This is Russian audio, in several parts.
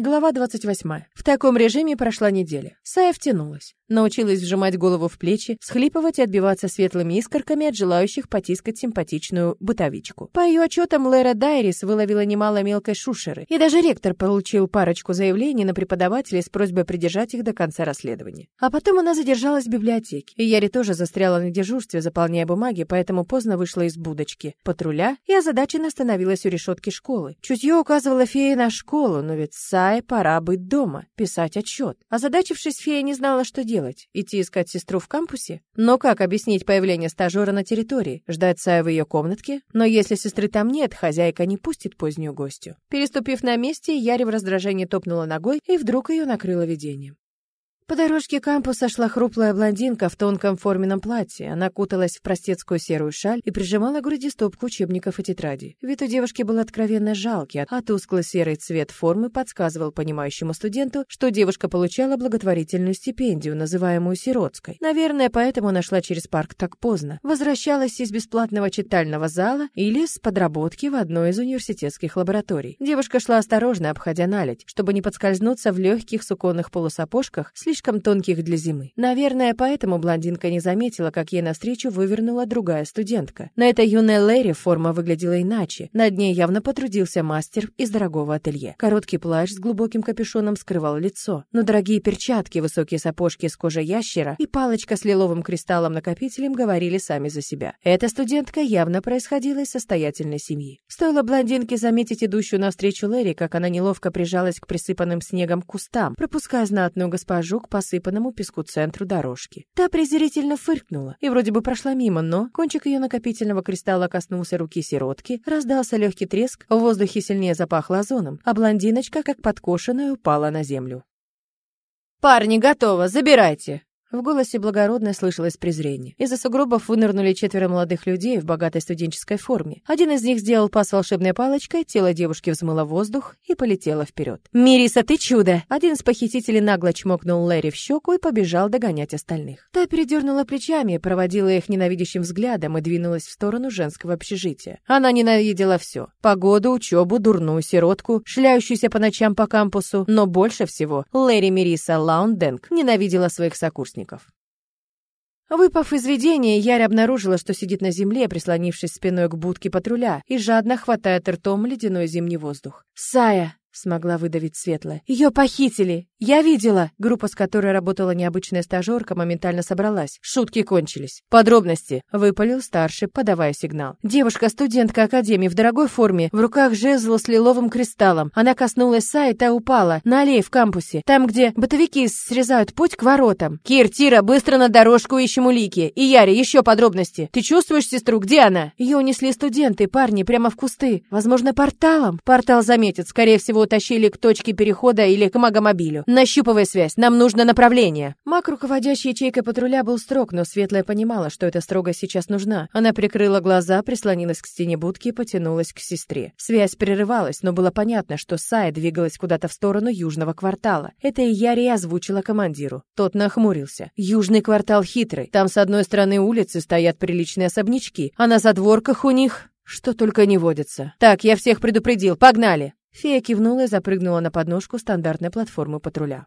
Глава 28. В таком режиме прошла неделя. Сая втянулась. Научилась вжимать голову в плечи, схлипывать и отбиваться светлыми искорками от желающих потискать симпатичную бытовичку. По ее отчетам, Лера Дайрис выловила немало мелкой шушеры. И даже ректор получил парочку заявлений на преподавателей с просьбой придержать их до конца расследования. А потом она задержалась в библиотеке. И Яри тоже застряла на дежурстве, заполняя бумаги, поэтому поздно вышла из будочки, патруля, и озадаченно остановилась у решетки школы. Чутье указывала фея на школу, но ведь Сае пора быть дома, писать отчет. Озадачившись, фея не знала, что делать делать? Идти искать сестру в кампусе? Но как объяснить появление стажера на территории? Ждать Сая в ее комнатке? Но если сестры там нет, хозяйка не пустит позднюю гостью. Переступив на месте, Яре в раздражении топнула ногой, и вдруг ее накрыло видением. По дорожке кампуса шла хруплая блондинка в тонком форменном платье. Она куталась в простецкую серую шаль и прижимала к груди стопку учебников и тетрадей. Вид у девушки был откровенно жалкий, а тусклый серый цвет формы подсказывал понимающему студенту, что девушка получала благотворительную стипендию, называемую сиротской. Наверное, поэтому она шла через парк так поздно. Возвращалась из бесплатного читального зала или с подработки в одной из университетских лабораторий. Девушка шла осторожно, обходя наледь, чтобы не подскользнуться в легких суконных полусапожках, слишком слишком тонких для зимы. Наверное, поэтому блондинка не заметила, как ей навстречу вывернула другая студентка. На этой юной Лэри форма выглядела иначе. Над ней явно потрудился мастер из дорогого ателье. Короткий плащ с глубоким капюшоном скрывал лицо, но дорогие перчатки, высокие сапожки с кожи ящера и палочка с лиловым кристаллом-накопителем говорили сами за себя. Эта студентка явно происходила из состоятельной семьи. Стоило блондинке заметить идущую навстречу Лэри, как она неловко прижалась к присыпанным снегом кустам, пропуская знатную госпожу к посыпанному песку центру дорожки. Та презрительно фыркнула и вроде бы прошла мимо, но кончик ее накопительного кристалла коснулся руки сиротки, раздался легкий треск, в воздухе сильнее запахло озоном, а блондиночка, как подкошенная, упала на землю. «Парни, готово, забирайте!» В голосе благородно слышалось презрение. Из-за сугробов вынырнули четверо молодых людей в богатой студенческой форме. Один из них сделал пас волшебной палочкой, тело девушки взмыло воздух и полетело вперед. «Мириса, ты чудо!» Один из похитителей нагло чмокнул Лэри в щеку и побежал догонять остальных. Та передернула плечами, проводила их ненавидящим взглядом и двинулась в сторону женского общежития. Она ненавидела все. Погоду, учебу, дурную сиротку, шляющуюся по ночам по кампусу, но больше всего Лэри Мириса Лаунденг ненавидела своих сокурсников сверстников. Выпав из видения, Ярь обнаружила, что сидит на земле, прислонившись спиной к будке патруля, и жадно хватает ртом ледяной зимний воздух. «Сая!» смогла выдавить Светлая. Ее похитили. Я видела. Группа, с которой работала необычная стажерка, моментально собралась. Шутки кончились. Подробности. Выпалил старший, подавая сигнал. Девушка, студентка академии в дорогой форме, в руках жезл с лиловым кристаллом. Она коснулась сайта и упала. На аллее в кампусе. Там, где бытовики срезают путь к воротам. Кир, Тира, быстро на дорожку ищем улики. И Яре, еще подробности. Ты чувствуешь сестру? Где она? Ее унесли студенты, парни, прямо в кусты. Возможно, порталом. Портал заметит. Скорее всего, утащили к точке перехода или к магомобилю. Нащупывай связь, нам нужно направление. Маг, руководящий ячейкой патруля, был строг, но Светлая понимала, что эта строгость сейчас нужна. Она прикрыла глаза, прислонилась к стене будки и потянулась к сестре. Связь прерывалась, но было понятно, что Сая двигалась куда-то в сторону южного квартала. Это и Яри озвучила командиру. Тот нахмурился. Южный квартал хитрый. Там с одной стороны улицы стоят приличные особнячки, а на задворках у них... Что только не водится. Так, я всех предупредил, погнали! Фея кивнула и запрыгнула на подножку стандартной платформы патруля.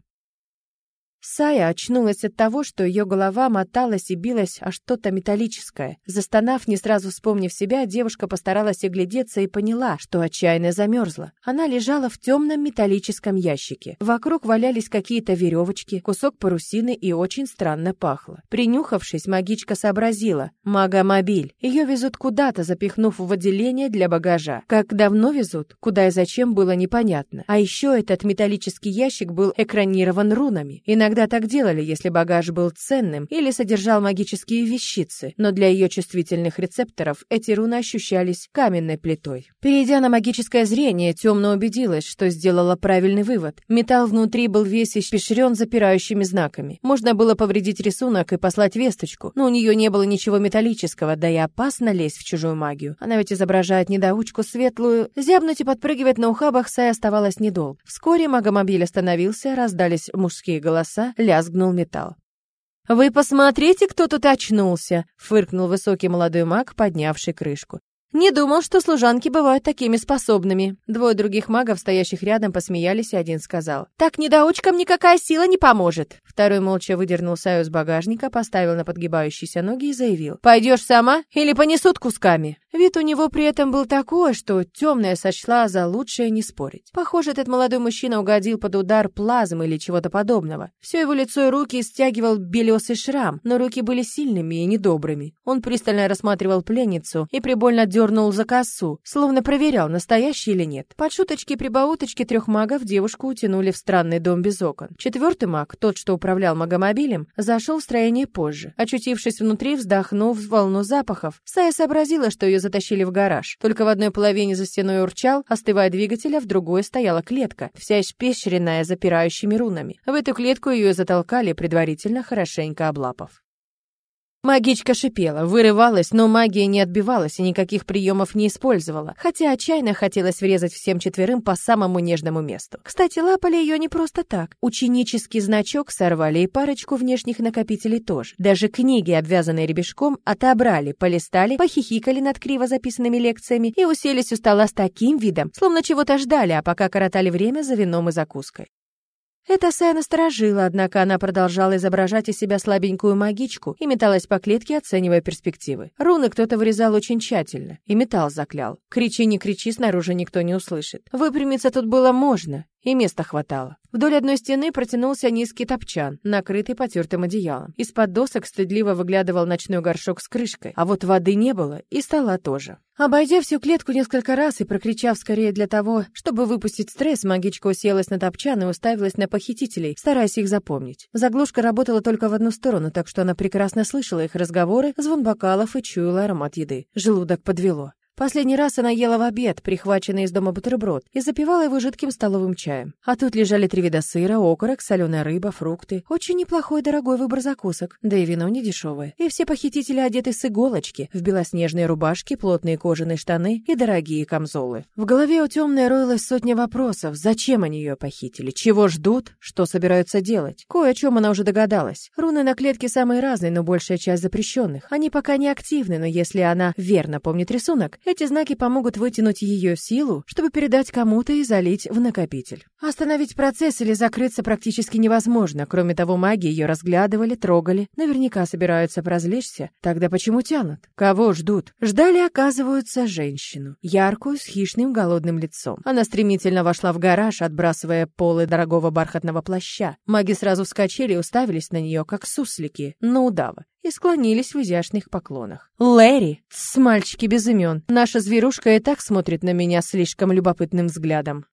Сая очнулась от того, что ее голова моталась и билась о что-то металлическое. Застонав, не сразу вспомнив себя, девушка постаралась оглядеться и поняла, что отчаянно замерзла. Она лежала в темном металлическом ящике. Вокруг валялись какие-то веревочки, кусок парусины и очень странно пахло. Принюхавшись, магичка сообразила. Магомобиль. Ее везут куда-то, запихнув в отделение для багажа. Как давно везут, куда и зачем было непонятно. А еще этот металлический ящик был экранирован рунами. Иногда Иногда так делали, если багаж был ценным или содержал магические вещицы, но для ее чувствительных рецепторов эти руны ощущались каменной плитой. Перейдя на магическое зрение, темно убедилась, что сделала правильный вывод. Металл внутри был весь испещрен запирающими знаками. Можно было повредить рисунок и послать весточку, но у нее не было ничего металлического, да и опасно лезть в чужую магию. Она ведь изображает недоучку светлую. Зябнуть и подпрыгивать на ухабах Сай оставалось недолго. Вскоре магомобиль остановился, раздались мужские голоса, голоса лязгнул металл. «Вы посмотрите, кто тут очнулся!» — фыркнул высокий молодой маг, поднявший крышку. Не думал, что служанки бывают такими способными. Двое других магов, стоящих рядом, посмеялись, и один сказал. «Так недоучкам никакая сила не поможет». Второй молча выдернул Саю с багажника, поставил на подгибающиеся ноги и заявил. «Пойдешь сама или понесут кусками?» Вид у него при этом был такой, что темная сочла за лучшее не спорить. Похоже, этот молодой мужчина угодил под удар плазмы или чего-то подобного. Все его лицо и руки стягивал белесый шрам, но руки были сильными и недобрыми. Он пристально рассматривал пленницу и прибольно дернул за косу, словно проверял, настоящий или нет. Под шуточки-прибауточки трех магов девушку утянули в странный дом без окон. Четвертый маг, тот, что управлял магомобилем, зашел в строение позже. Очутившись внутри, вздохнув волну запахов, Сая сообразила, что ее затащили в гараж. Только в одной половине за стеной урчал, остывая двигатель, а в другой стояла клетка, вся испещренная запирающими рунами. В эту клетку ее затолкали, предварительно хорошенько облапав. Магичка шипела, вырывалась, но магия не отбивалась и никаких приемов не использовала, хотя отчаянно хотелось врезать всем четверым по самому нежному месту. Кстати, лапали ее не просто так. Ученический значок сорвали и парочку внешних накопителей тоже. Даже книги, обвязанные ребешком, отобрали, полистали, похихикали над криво записанными лекциями и уселись у стола с таким видом, словно чего-то ждали, а пока коротали время за вином и закуской. Это Сая насторожила, однако она продолжала изображать из себя слабенькую магичку и металась по клетке, оценивая перспективы. Руны кто-то вырезал очень тщательно, и металл заклял. Кричи, не кричи, снаружи никто не услышит. Выпрямиться тут было можно, и места хватало. Вдоль одной стены протянулся низкий топчан, накрытый потертым одеялом. Из-под досок стыдливо выглядывал ночной горшок с крышкой, а вот воды не было, и стола тоже. Обойдя всю клетку несколько раз и прокричав скорее для того, чтобы выпустить стресс, магичка уселась на топчан и уставилась на похитителей, стараясь их запомнить. Заглушка работала только в одну сторону, так что она прекрасно слышала их разговоры, звон бокалов и чуяла аромат еды. Желудок подвело. Последний раз она ела в обед, прихваченный из дома бутерброд, и запивала его жидким столовым чаем. А тут лежали три вида сыра, окорок, соленая рыба, фрукты. Очень неплохой дорогой выбор закусок. Да и вино не дешевое. И все похитители одеты с иголочки, в белоснежные рубашки, плотные кожаные штаны и дорогие камзолы. В голове у темной роилась сотня вопросов. Зачем они ее похитили? Чего ждут? Что собираются делать? Кое о чем она уже догадалась. Руны на клетке самые разные, но большая часть запрещенных. Они пока не активны, но если она верно помнит рисунок, эти знаки помогут вытянуть ее силу, чтобы передать кому-то и залить в накопитель. Остановить процесс или закрыться практически невозможно. Кроме того, маги ее разглядывали, трогали, наверняка собираются прозлечься. Тогда почему тянут? Кого ждут? Ждали, оказывается, женщину. Яркую, с хищным голодным лицом. Она стремительно вошла в гараж, отбрасывая полы дорогого бархатного плаща. Маги сразу вскочили и уставились на нее, как суслики, на удава и склонились в изящных поклонах. «Лэри! С мальчики без имен! Наша зверушка и так смотрит на меня слишком любопытным взглядом».